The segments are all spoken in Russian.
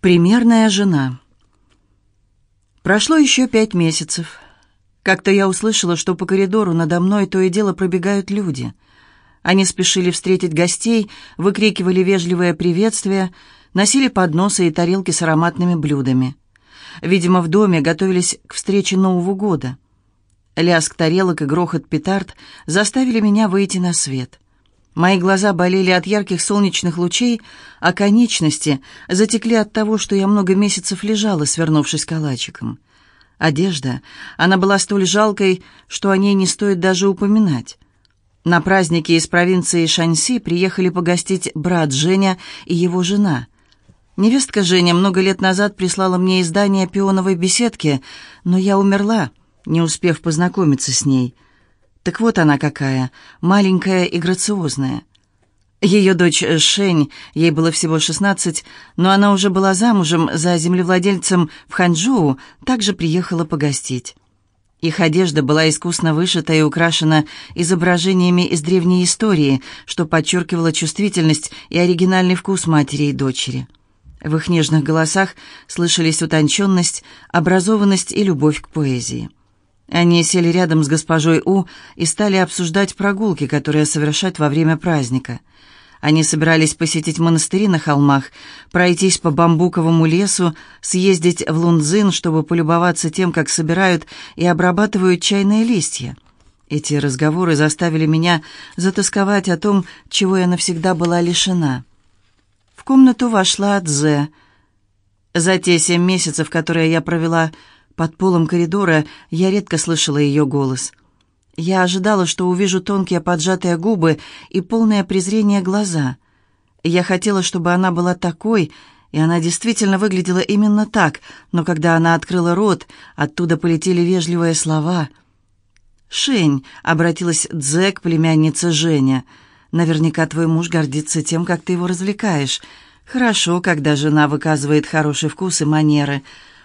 Примерная жена. Прошло еще пять месяцев. Как-то я услышала, что по коридору надо мной то и дело пробегают люди. Они спешили встретить гостей, выкрикивали вежливое приветствие, носили подносы и тарелки с ароматными блюдами. Видимо, в доме готовились к встрече Нового года. Лязг тарелок и грохот петард заставили меня выйти на свет. Мои глаза болели от ярких солнечных лучей, а конечности затекли от того, что я много месяцев лежала, свернувшись калачиком. Одежда, она была столь жалкой, что о ней не стоит даже упоминать. На праздники из провинции Шаньси приехали погостить брат Женя и его жена. Невестка Женя много лет назад прислала мне издание «Пионовой беседки», но я умерла, не успев познакомиться с ней — так вот она какая, маленькая и грациозная. Ее дочь Шень, ей было всего 16, но она уже была замужем за землевладельцем в Ханчжоу, также приехала погостить. Их одежда была искусно вышита и украшена изображениями из древней истории, что подчеркивало чувствительность и оригинальный вкус матери и дочери. В их нежных голосах слышались утонченность, образованность и любовь к поэзии. Они сели рядом с госпожой У и стали обсуждать прогулки, которые совершать во время праздника. Они собирались посетить монастыри на холмах, пройтись по бамбуковому лесу, съездить в Лунзин, чтобы полюбоваться тем, как собирают и обрабатывают чайные листья. Эти разговоры заставили меня затасковать о том, чего я навсегда была лишена. В комнату вошла Дзе. За те семь месяцев, которые я провела под полом коридора я редко слышала ее голос. Я ожидала, что увижу тонкие поджатые губы и полное презрение глаза. Я хотела, чтобы она была такой, и она действительно выглядела именно так, но когда она открыла рот, оттуда полетели вежливые слова. «Шень», — обратилась Дзе к племяннице Женя, — «наверняка твой муж гордится тем, как ты его развлекаешь. Хорошо, когда жена выказывает хороший вкус и манеры».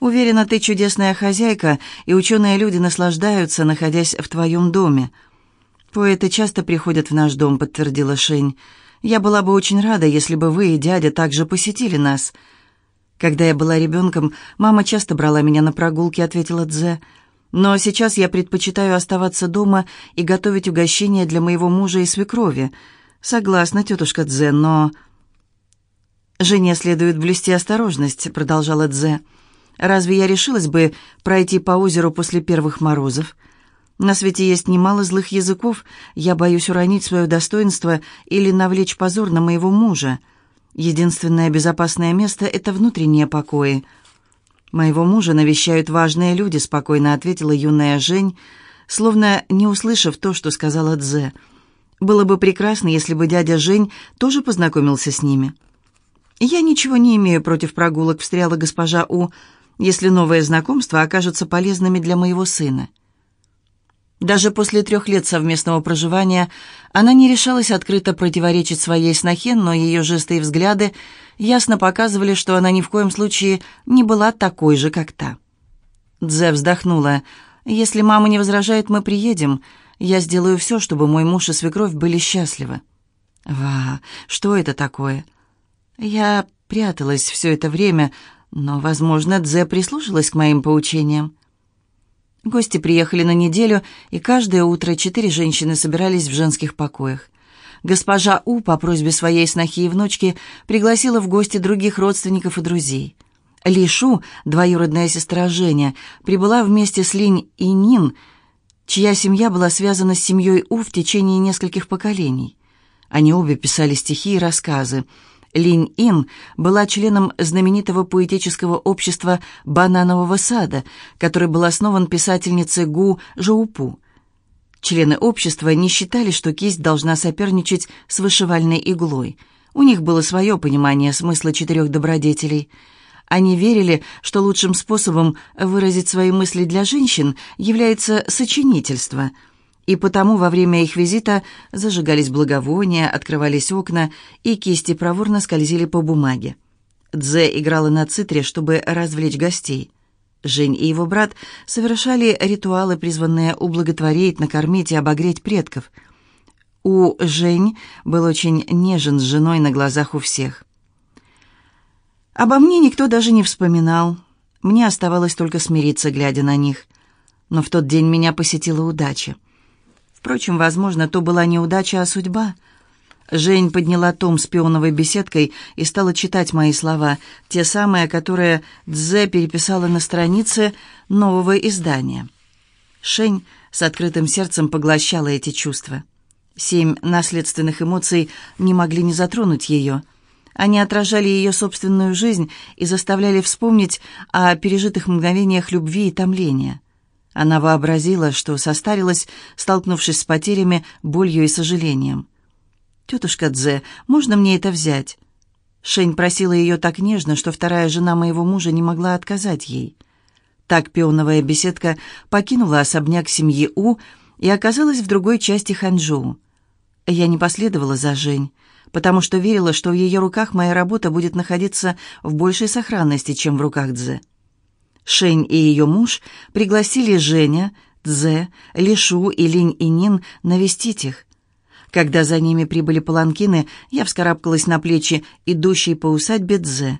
Уверена, ты чудесная хозяйка, и ученые люди наслаждаются, находясь в твоем доме». «Поэты часто приходят в наш дом», — подтвердила Шень. «Я была бы очень рада, если бы вы и дядя также посетили нас». «Когда я была ребенком, мама часто брала меня на прогулки», — ответила Дзе. «Но сейчас я предпочитаю оставаться дома и готовить угощения для моего мужа и свекрови». «Согласна, тетушка Дзе, но...» «Жене следует блюсти осторожность», — продолжала Дзе. Разве я решилась бы пройти по озеру после первых морозов? На свете есть немало злых языков, я боюсь уронить свое достоинство или навлечь позор на моего мужа. Единственное безопасное место — это внутренние покои. «Моего мужа навещают важные люди», — спокойно ответила юная Жень, словно не услышав то, что сказала Дзе. «Было бы прекрасно, если бы дядя Жень тоже познакомился с ними». «Я ничего не имею против прогулок», — встряла госпожа У, — если новые знакомства окажутся полезными для моего сына. Даже после трех лет совместного проживания она не решалась открыто противоречить своей снохе, но ее жесты и взгляды ясно показывали, что она ни в коем случае не была такой же, как та. Дзе вздохнула. «Если мама не возражает, мы приедем. Я сделаю все, чтобы мой муж и свекровь были счастливы». «Ва, что это такое?» «Я пряталась все это время, но, возможно, Дзе прислушалась к моим поучениям. Гости приехали на неделю, и каждое утро четыре женщины собирались в женских покоях. Госпожа У по просьбе своей снохи и внучки пригласила в гости других родственников и друзей. Ли Шу, двоюродная сестра Женя, прибыла вместе с Линь и Нин, чья семья была связана с семьей У в течение нескольких поколений. Они обе писали стихи и рассказы – Линь Ин была членом знаменитого поэтического общества «Бананового сада», который был основан писательницей Гу Жоупу. Члены общества не считали, что кисть должна соперничать с вышивальной иглой. У них было свое понимание смысла четырех добродетелей. Они верили, что лучшим способом выразить свои мысли для женщин является сочинительство – и потому во время их визита зажигались благовония, открывались окна, и кисти проворно скользили по бумаге. Дзе играла на цитре, чтобы развлечь гостей. Жень и его брат совершали ритуалы, призванные ублаготворить, накормить и обогреть предков. У Жень был очень нежен с женой на глазах у всех. Обо мне никто даже не вспоминал. Мне оставалось только смириться, глядя на них. Но в тот день меня посетила удача. Впрочем, возможно, то была не удача, а судьба. Жень подняла том с пионовой беседкой и стала читать мои слова, те самые, которые Дзе переписала на странице нового издания. Шень с открытым сердцем поглощала эти чувства. Семь наследственных эмоций не могли не затронуть ее. Они отражали ее собственную жизнь и заставляли вспомнить о пережитых мгновениях любви и томления. Она вообразила, что состарилась, столкнувшись с потерями, болью и сожалением. «Тетушка Дзе, можно мне это взять?» Шень просила ее так нежно, что вторая жена моего мужа не могла отказать ей. Так пионовая беседка покинула особняк семьи У и оказалась в другой части Ханчжоу. Я не последовала за Жень, потому что верила, что в ее руках моя работа будет находиться в большей сохранности, чем в руках Дзе. Шень и ее муж пригласили Женя, Дзе, Лишу и Линь и Нин навестить их. Когда за ними прибыли паланкины, я вскарабкалась на плечи идущей по усадьбе Дзе.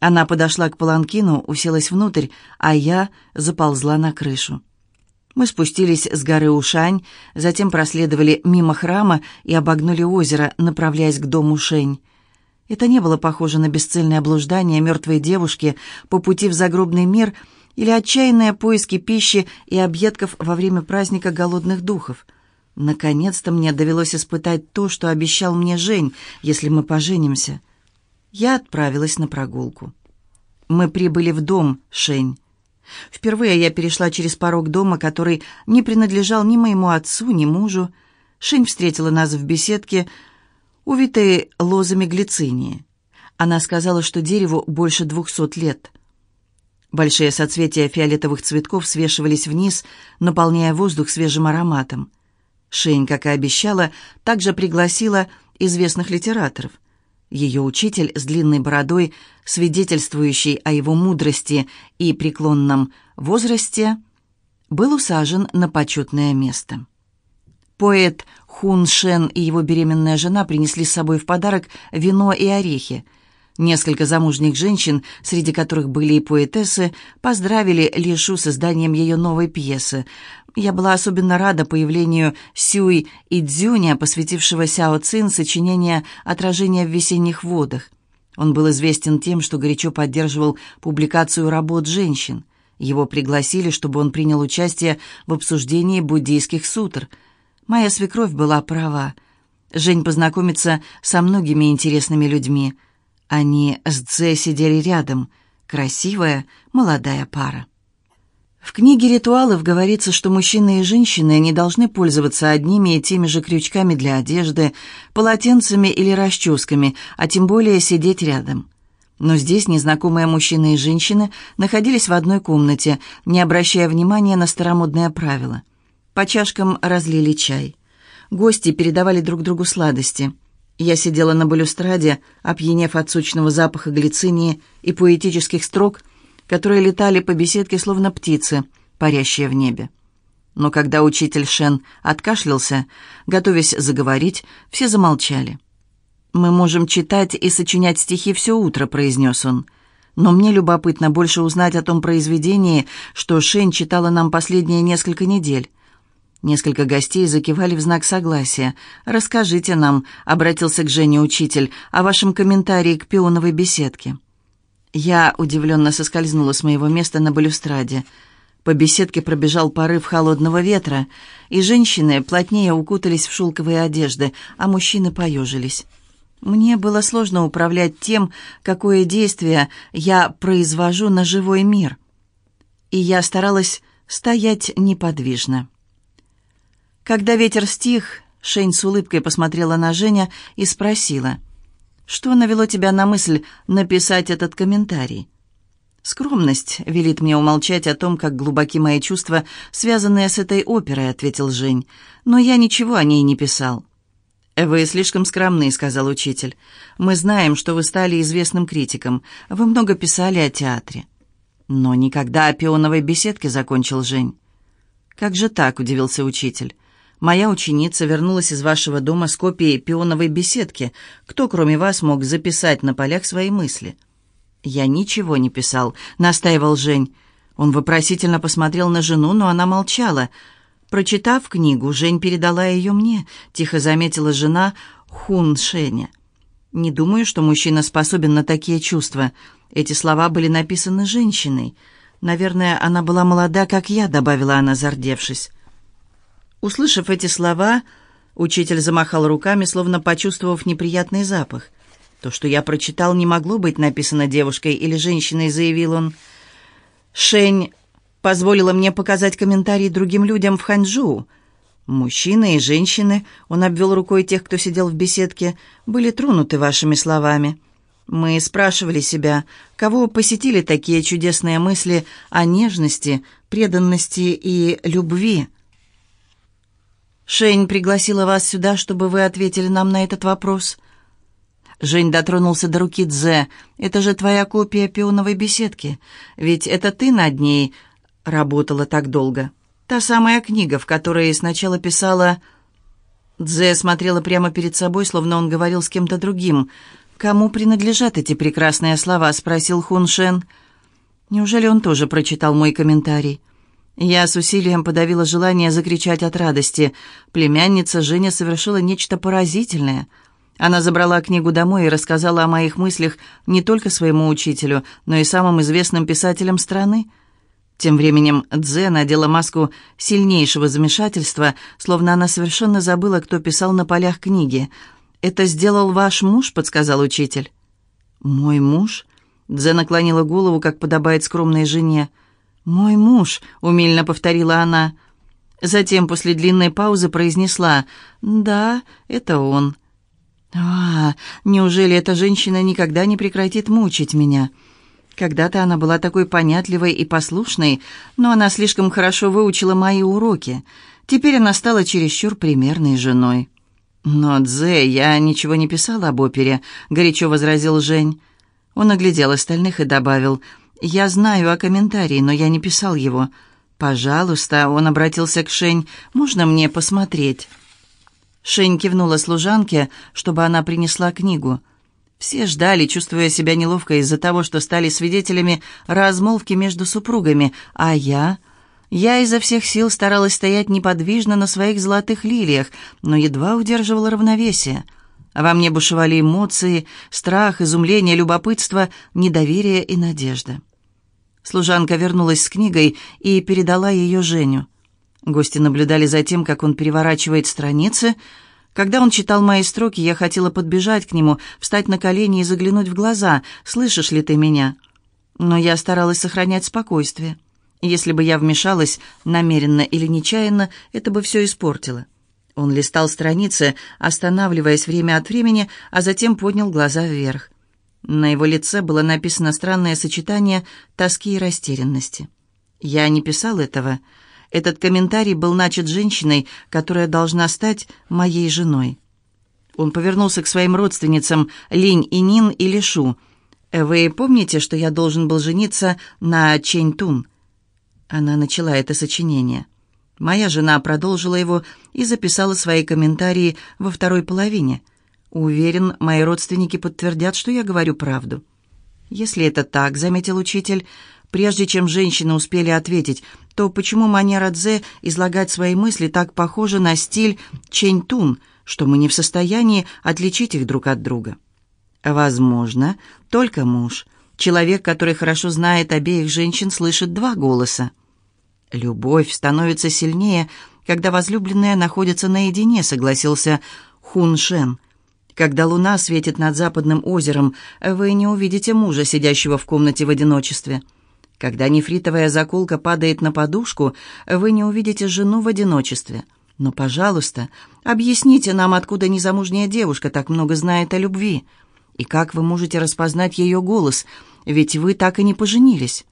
Она подошла к паланкину, уселась внутрь, а я заползла на крышу. Мы спустились с горы Ушань, затем проследовали мимо храма и обогнули озеро, направляясь к дому Шень. Это не было похоже на бесцельное блуждание мертвой девушки по пути в загробный мир или отчаянные поиски пищи и объедков во время праздника голодных духов. Наконец-то мне довелось испытать то, что обещал мне Жень, если мы поженимся. Я отправилась на прогулку. Мы прибыли в дом Шень. Впервые я перешла через порог дома, который не принадлежал ни моему отцу, ни мужу. Шень встретила нас в беседке, увитой лозами глицинии. Она сказала, что дереву больше двухсот лет. Большие соцветия фиолетовых цветков свешивались вниз, наполняя воздух свежим ароматом. Шень, как и обещала, также пригласила известных литераторов – ее учитель с длинной бородой, свидетельствующий о его мудрости и преклонном возрасте, был усажен на почетное место. Поэт Хун Шен и его беременная жена принесли с собой в подарок вино и орехи – Несколько замужних женщин, среди которых были и поэтессы, поздравили Лишу с изданием ее новой пьесы. Я была особенно рада появлению Сюй и Дзюня, посвятившего Сяо Цин сочинение «Отражение в весенних водах». Он был известен тем, что горячо поддерживал публикацию работ женщин. Его пригласили, чтобы он принял участие в обсуждении буддийских сутр. Моя свекровь была права. Жень познакомится со многими интересными людьми – они с Дзе сидели рядом, красивая молодая пара. В книге «Ритуалов» говорится, что мужчины и женщины не должны пользоваться одними и теми же крючками для одежды, полотенцами или расческами, а тем более сидеть рядом. Но здесь незнакомые мужчины и женщины находились в одной комнате, не обращая внимания на старомодное правило. По чашкам разлили чай. Гости передавали друг другу сладости – я сидела на балюстраде, опьянев от сочного запаха глицинии и поэтических строк, которые летали по беседке, словно птицы, парящие в небе. Но когда учитель Шен откашлялся, готовясь заговорить, все замолчали. «Мы можем читать и сочинять стихи все утро», — произнес он. «Но мне любопытно больше узнать о том произведении, что Шен читала нам последние несколько недель. Несколько гостей закивали в знак согласия. «Расскажите нам», — обратился к Жене учитель, «о вашем комментарии к пионовой беседке». Я удивленно соскользнула с моего места на балюстраде. По беседке пробежал порыв холодного ветра, и женщины плотнее укутались в шелковые одежды, а мужчины поежились. Мне было сложно управлять тем, какое действие я произвожу на живой мир. И я старалась стоять неподвижно. Когда ветер стих, Шень с улыбкой посмотрела на Женя и спросила, «Что навело тебя на мысль написать этот комментарий?» «Скромность велит мне умолчать о том, как глубоки мои чувства, связанные с этой оперой», — ответил Жень. «Но я ничего о ней не писал». «Вы слишком скромны», — сказал учитель. «Мы знаем, что вы стали известным критиком. Вы много писали о театре». «Но никогда о пионовой беседке», — закончил Жень. «Как же так?» — удивился учитель. Моя ученица вернулась из вашего дома с копией пионовой беседки. Кто, кроме вас, мог записать на полях свои мысли?» «Я ничего не писал», — настаивал Жень. Он вопросительно посмотрел на жену, но она молчала. Прочитав книгу, Жень передала ее мне, тихо заметила жена Хун Шеня. «Не думаю, что мужчина способен на такие чувства. Эти слова были написаны женщиной. Наверное, она была молода, как я», — добавила она, зардевшись. Услышав эти слова, учитель замахал руками, словно почувствовав неприятный запах. «То, что я прочитал, не могло быть написано девушкой или женщиной», — заявил он. «Шень позволила мне показать комментарии другим людям в Ханчжоу. Мужчины и женщины, он обвел рукой тех, кто сидел в беседке, были тронуты вашими словами. Мы спрашивали себя, кого посетили такие чудесные мысли о нежности, преданности и любви. Шень пригласила вас сюда, чтобы вы ответили нам на этот вопрос. Жень дотронулся до руки Дзе. «Это же твоя копия пионовой беседки. Ведь это ты над ней работала так долго». Та самая книга, в которой сначала писала... Дзе смотрела прямо перед собой, словно он говорил с кем-то другим. «Кому принадлежат эти прекрасные слова?» — спросил Хун Шен. «Неужели он тоже прочитал мой комментарий?» Я с усилием подавила желание закричать от радости. Племянница Женя совершила нечто поразительное. Она забрала книгу домой и рассказала о моих мыслях не только своему учителю, но и самым известным писателям страны — тем временем Дзе надела маску сильнейшего замешательства, словно она совершенно забыла, кто писал на полях книги. «Это сделал ваш муж», — подсказал учитель. «Мой муж?» — Дзе наклонила голову, как подобает скромной жене. «Мой муж», — умильно повторила она. Затем после длинной паузы произнесла «Да, это он». «А, неужели эта женщина никогда не прекратит мучить меня?» Когда-то она была такой понятливой и послушной, но она слишком хорошо выучила мои уроки. Теперь она стала чересчур примерной женой. «Но, Дзе, я ничего не писал об опере», — горячо возразил Жень. Он оглядел остальных и добавил, «Я знаю о комментарии, но я не писал его. Пожалуйста», — он обратился к Шень, — «можно мне посмотреть?» Шень кивнула служанке, чтобы она принесла книгу. Все ждали, чувствуя себя неловко из-за того, что стали свидетелями размолвки между супругами, а я... Я изо всех сил старалась стоять неподвижно на своих золотых лилиях, но едва удерживала равновесие. Во мне бушевали эмоции, страх, изумление, любопытство, недоверие и надежда. Служанка вернулась с книгой и передала ее Женю. Гости наблюдали за тем, как он переворачивает страницы, когда он читал мои строки, я хотела подбежать к нему, встать на колени и заглянуть в глаза. «Слышишь ли ты меня?» Но я старалась сохранять спокойствие. Если бы я вмешалась, намеренно или нечаянно, это бы все испортило. Он листал страницы, останавливаясь время от времени, а затем поднял глаза вверх. На его лице было написано странное сочетание тоски и растерянности. Я не писал этого, — этот комментарий был начат женщиной, которая должна стать моей женой. Он повернулся к своим родственницам Линь и Нин и Лишу. «Вы помните, что я должен был жениться на Чэнь Тун?» Она начала это сочинение. Моя жена продолжила его и записала свои комментарии во второй половине. Уверен, мои родственники подтвердят, что я говорю правду. «Если это так», — заметил учитель, — прежде чем женщины успели ответить, то почему манера Дзе излагать свои мысли так похожа на стиль Чэнь-Тун, что мы не в состоянии отличить их друг от друга? Возможно, только муж, человек, который хорошо знает обеих женщин, слышит два голоса. Любовь становится сильнее, когда возлюбленные находятся наедине, согласился Хун Шен. Когда луна светит над западным озером, вы не увидите мужа, сидящего в комнате в одиночестве. Когда нефритовая заколка падает на подушку, вы не увидите жену в одиночестве. Но, пожалуйста, объясните нам, откуда незамужняя девушка так много знает о любви. И как вы можете распознать ее голос, ведь вы так и не поженились?»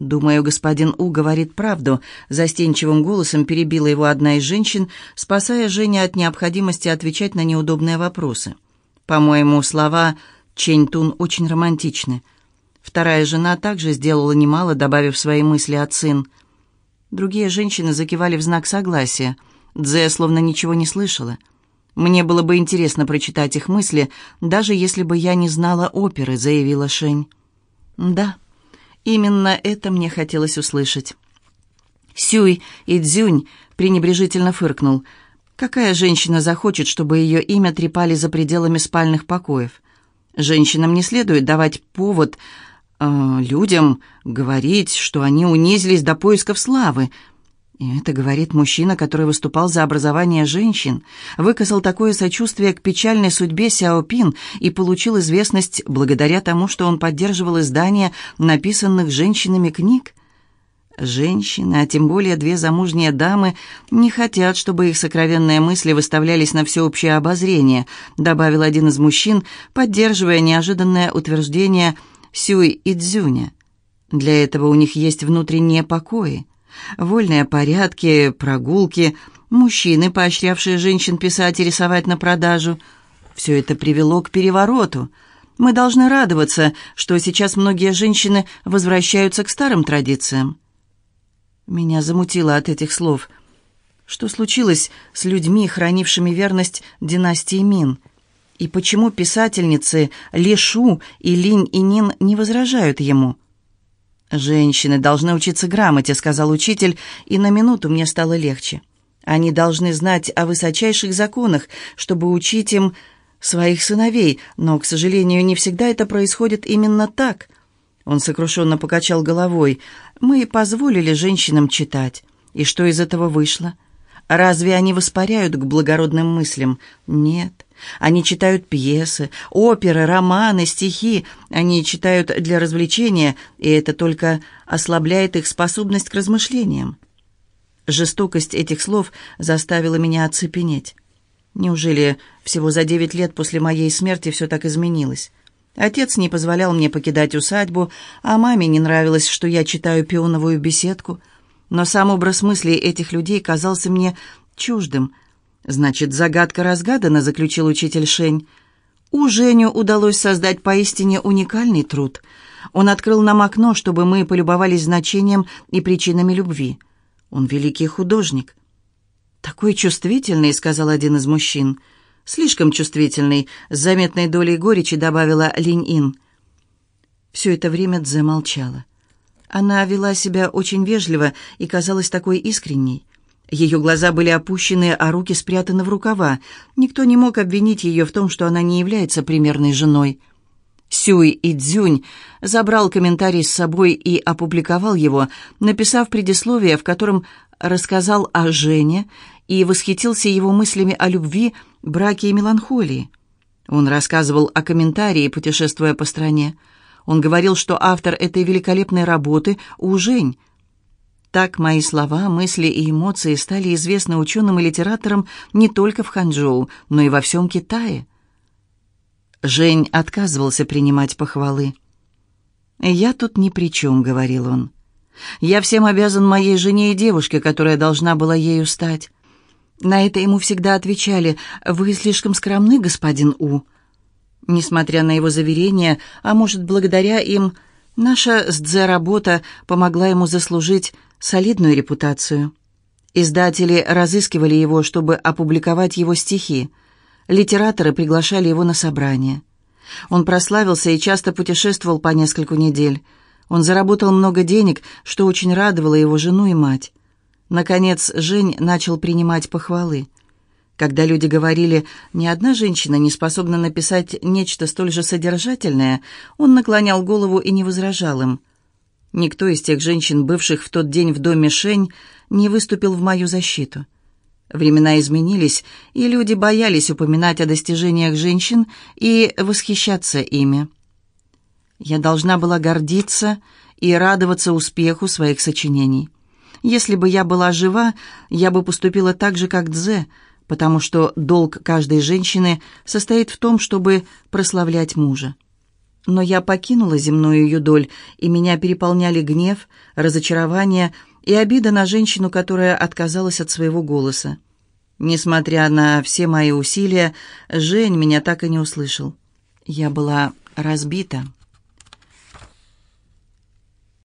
«Думаю, господин У говорит правду», — застенчивым голосом перебила его одна из женщин, спасая Женя от необходимости отвечать на неудобные вопросы. «По-моему, слова Чень Тун очень романтичны. Вторая жена также сделала немало, добавив свои мысли от сын. Другие женщины закивали в знак согласия. Дзе словно ничего не слышала. «Мне было бы интересно прочитать их мысли, даже если бы я не знала оперы», — заявила Шень. Да, именно это мне хотелось услышать. Сюй и Дзюнь пренебрежительно фыркнул. Какая женщина захочет, чтобы ее имя трепали за пределами спальных покоев? Женщинам не следует давать повод э, людям говорить, что они унизились до поисков славы. И это говорит мужчина, который выступал за образование женщин, выказал такое сочувствие к печальной судьбе Сяопин и получил известность благодаря тому, что он поддерживал издание написанных женщинами книг. Женщины, а тем более две замужние дамы, не хотят, чтобы их сокровенные мысли выставлялись на всеобщее обозрение, добавил один из мужчин, поддерживая неожиданное утверждение Сюй и Цзюня. Для этого у них есть внутренние покои, вольные порядки, прогулки, мужчины, поощрявшие женщин писать и рисовать на продажу. Все это привело к перевороту. Мы должны радоваться, что сейчас многие женщины возвращаются к старым традициям. Меня замутило от этих слов. Что случилось с людьми, хранившими верность династии Мин? И почему писательницы Ли Шу и Линь и Нин не возражают ему? «Женщины должны учиться грамоте», — сказал учитель, и на минуту мне стало легче. «Они должны знать о высочайших законах, чтобы учить им своих сыновей, но, к сожалению, не всегда это происходит именно так». Он сокрушенно покачал головой. Мы позволили женщинам читать. И что из этого вышло? Разве они воспаряют к благородным мыслям? Нет. Они читают пьесы, оперы, романы, стихи. Они читают для развлечения, и это только ослабляет их способность к размышлениям. Жестокость этих слов заставила меня оцепенеть. Неужели всего за девять лет после моей смерти все так изменилось? Отец не позволял мне покидать усадьбу, а маме не нравилось, что я читаю пионовую беседку. Но сам образ мыслей этих людей казался мне чуждым. «Значит, загадка разгадана», — заключил учитель Шень. У Женю удалось создать поистине уникальный труд. Он открыл нам окно, чтобы мы полюбовались значением и причинами любви. Он великий художник. «Такой чувствительный», — сказал один из мужчин. Слишком чувствительный, с заметной долей горечи добавила Линь-Ин. Все это время Дзе молчала. Она вела себя очень вежливо и казалась такой искренней. Ее глаза были опущены, а руки спрятаны в рукава. Никто не мог обвинить ее в том, что она не является примерной женой. Сюй и Цзюнь забрал комментарий с собой и опубликовал его, написав предисловие, в котором рассказал о Жене и восхитился его мыслями о любви, браке и меланхолии. Он рассказывал о комментарии, путешествуя по стране. Он говорил, что автор этой великолепной работы – Ужень. Так мои слова, мысли и эмоции стали известны ученым и литераторам не только в Ханчжоу, но и во всем Китае. Жень отказывался принимать похвалы. «Я тут ни при чем», — говорил он. «Я всем обязан моей жене и девушке, которая должна была ею стать. На это ему всегда отвечали «Вы слишком скромны, господин У». Несмотря на его заверения, а может, благодаря им, наша с Дзе работа помогла ему заслужить солидную репутацию. Издатели разыскивали его, чтобы опубликовать его стихи. Литераторы приглашали его на собрания. Он прославился и часто путешествовал по нескольку недель. Он заработал много денег, что очень радовало его жену и мать. Наконец, Жень начал принимать похвалы. Когда люди говорили, ни одна женщина не способна написать нечто столь же содержательное, он наклонял голову и не возражал им. Никто из тех женщин, бывших в тот день в доме Шень, не выступил в мою защиту. Времена изменились, и люди боялись упоминать о достижениях женщин и восхищаться ими. Я должна была гордиться и радоваться успеху своих сочинений. Если бы я была жива, я бы поступила так же, как Дзе, потому что долг каждой женщины состоит в том, чтобы прославлять мужа. Но я покинула земную юдоль, и меня переполняли гнев, разочарование и обида на женщину, которая отказалась от своего голоса. Несмотря на все мои усилия, Жень меня так и не услышал. Я была разбита.